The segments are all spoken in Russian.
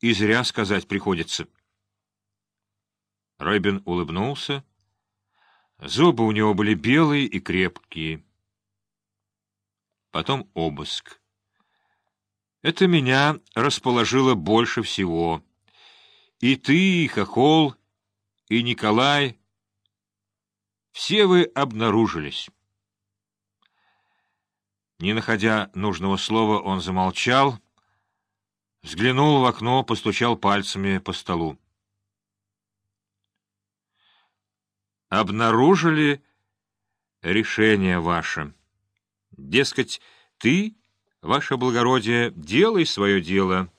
и зря сказать приходится. Рэбин улыбнулся. Зубы у него были белые и крепкие. Потом обыск. Это меня расположило больше всего. И ты, и Хохол, и Николай — все вы обнаружились. Не находя нужного слова, он замолчал, взглянул в окно, постучал пальцами по столу. «Обнаружили решение ваше. Дескать, ты, ваше благородие, делай свое дело,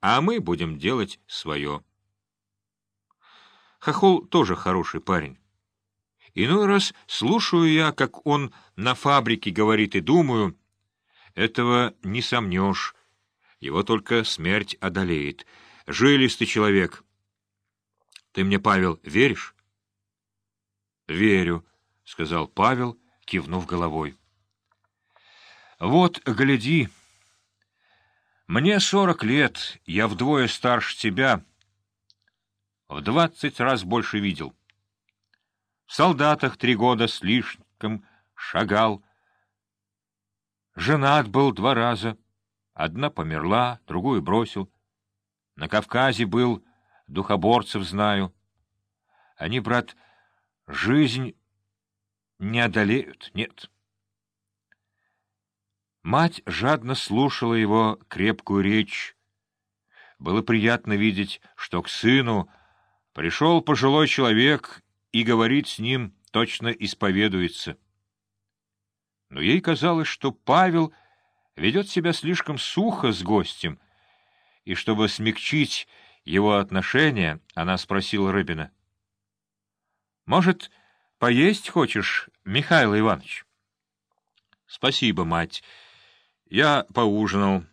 а мы будем делать свое». Хохол тоже хороший парень. Иной раз слушаю я, как он на фабрике говорит, и думаю, этого не сомнешь, его только смерть одолеет. Жилистый человек. Ты мне, Павел, веришь? — Верю, — сказал Павел, кивнув головой. — Вот, гляди. Мне сорок лет, я вдвое старше тебя. В двадцать раз больше видел. В солдатах три года слишком шагал. Женат был два раза. Одна померла, другую бросил. На Кавказе был, духоборцев знаю. Они, брат, жизнь не одолеют, нет. Мать жадно слушала его крепкую речь. Было приятно видеть, что к сыну пришел пожилой человек и говорит с ним, точно исповедуется. Но ей казалось, что Павел ведет себя слишком сухо с гостем, и чтобы смягчить его отношения, она спросила Рыбина. — Может, поесть хочешь, Михаил Иванович? — Спасибо, мать. Я поужинал.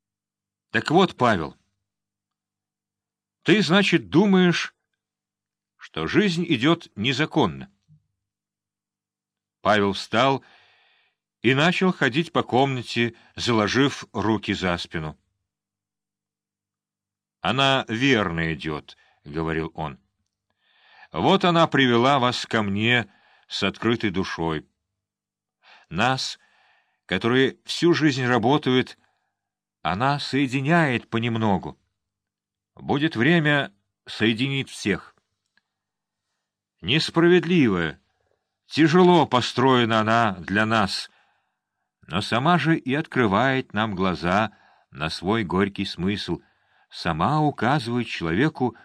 — Так вот, Павел, ты, значит, думаешь что жизнь идет незаконно. Павел встал и начал ходить по комнате, заложив руки за спину. «Она верно идет», — говорил он. «Вот она привела вас ко мне с открытой душой. Нас, которые всю жизнь работают, она соединяет понемногу. Будет время, соединить всех». Несправедливая, тяжело построена она для нас, но сама же и открывает нам глаза на свой горький смысл, сама указывает человеку,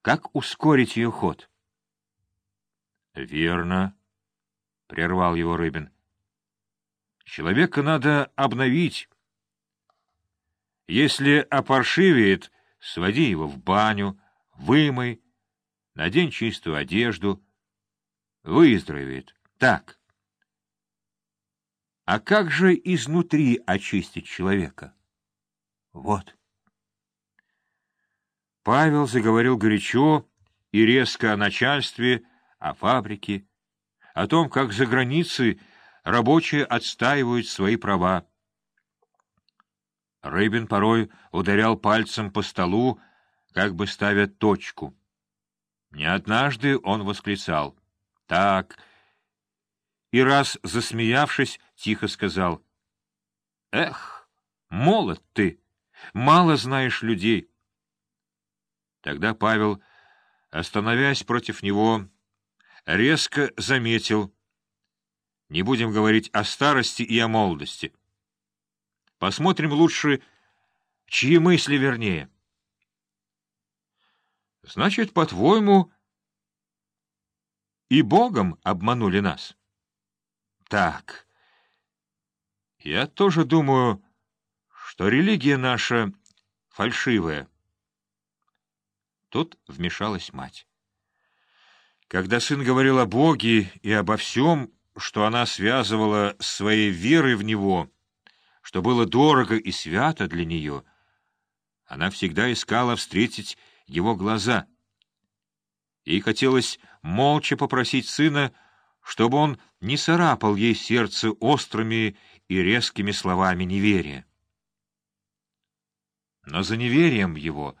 как ускорить ее ход. — Верно, — прервал его Рыбин. — Человека надо обновить. Если опоршивеет, своди его в баню, вымой, надень чистую одежду, выздоровеет. Так. А как же изнутри очистить человека? Вот. Павел заговорил горячо и резко о начальстве, о фабрике, о том, как за границей рабочие отстаивают свои права. Рыбин порой ударял пальцем по столу, как бы ставя точку. Не однажды он восклицал «Так». И раз, засмеявшись, тихо сказал «Эх, молод ты, мало знаешь людей». Тогда Павел, остановясь против него, резко заметил «Не будем говорить о старости и о молодости. Посмотрим лучше, чьи мысли вернее». Значит, по-твоему, и Богом обманули нас? Так. Я тоже думаю, что религия наша фальшивая. Тут вмешалась мать. Когда сын говорил о Боге и обо всем, что она связывала с своей верой в Него, что было дорого и свято для нее, она всегда искала встретить его глаза. Ей хотелось молча попросить сына, чтобы он не царапал ей сердце острыми и резкими словами неверия. Но за неверием его